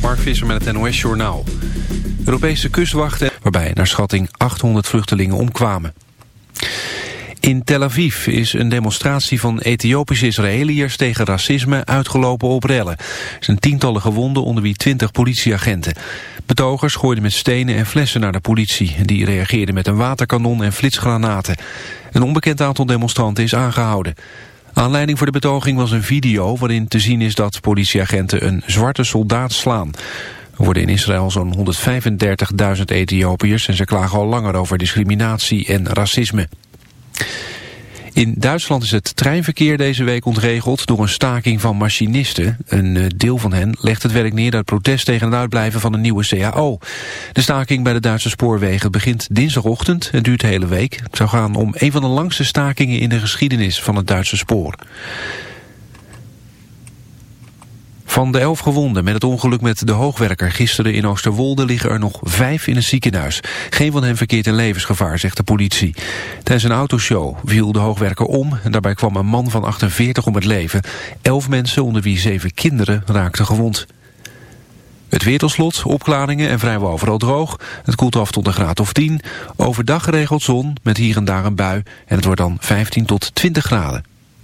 Mark Visser met het NOS Journaal. Europese kustwachten waarbij naar schatting 800 vluchtelingen omkwamen. In Tel Aviv is een demonstratie van Ethiopische Israëliërs tegen racisme uitgelopen op rellen. Er zijn tientallen gewonden onder wie twintig politieagenten. Betogers gooiden met stenen en flessen naar de politie. Die reageerden met een waterkanon en flitsgranaten. Een onbekend aantal demonstranten is aangehouden. Aanleiding voor de betoging was een video waarin te zien is dat politieagenten een zwarte soldaat slaan. Er worden in Israël zo'n 135.000 Ethiopiërs en ze klagen al langer over discriminatie en racisme. In Duitsland is het treinverkeer deze week ontregeld door een staking van machinisten. Een eh, deel van hen legt het werk neer uit protest tegen het uitblijven van een nieuwe CAO. De staking bij de Duitse spoorwegen begint dinsdagochtend en duurt de hele week. Het zou gaan om een van de langste stakingen in de geschiedenis van het Duitse spoor. Van de elf gewonden met het ongeluk met de hoogwerker gisteren in Oosterwolde liggen er nog vijf in een ziekenhuis. Geen van hen verkeert in levensgevaar, zegt de politie. Tijdens een autoshow viel de hoogwerker om en daarbij kwam een man van 48 om het leven. Elf mensen, onder wie zeven kinderen, raakten gewond. Het weertelslot, opklaringen en vrijwel overal droog. Het koelt af tot een graad of 10. Overdag geregeld zon, met hier en daar een bui. En het wordt dan 15 tot 20 graden.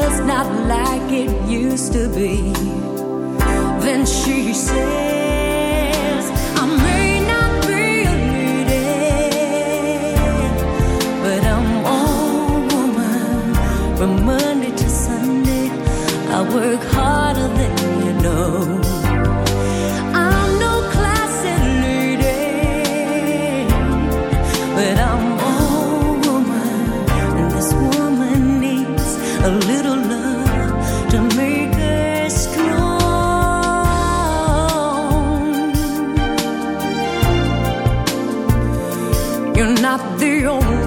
just not like it used to be. Then she says, I may not be a lady, but I'm woman. From Monday to Sunday, I work hard.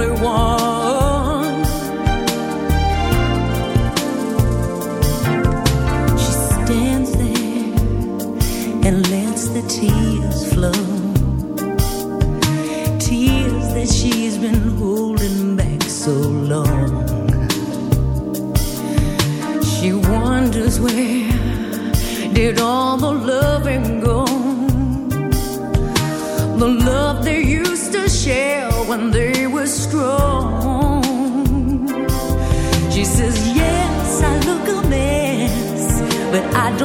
only one.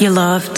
You loved.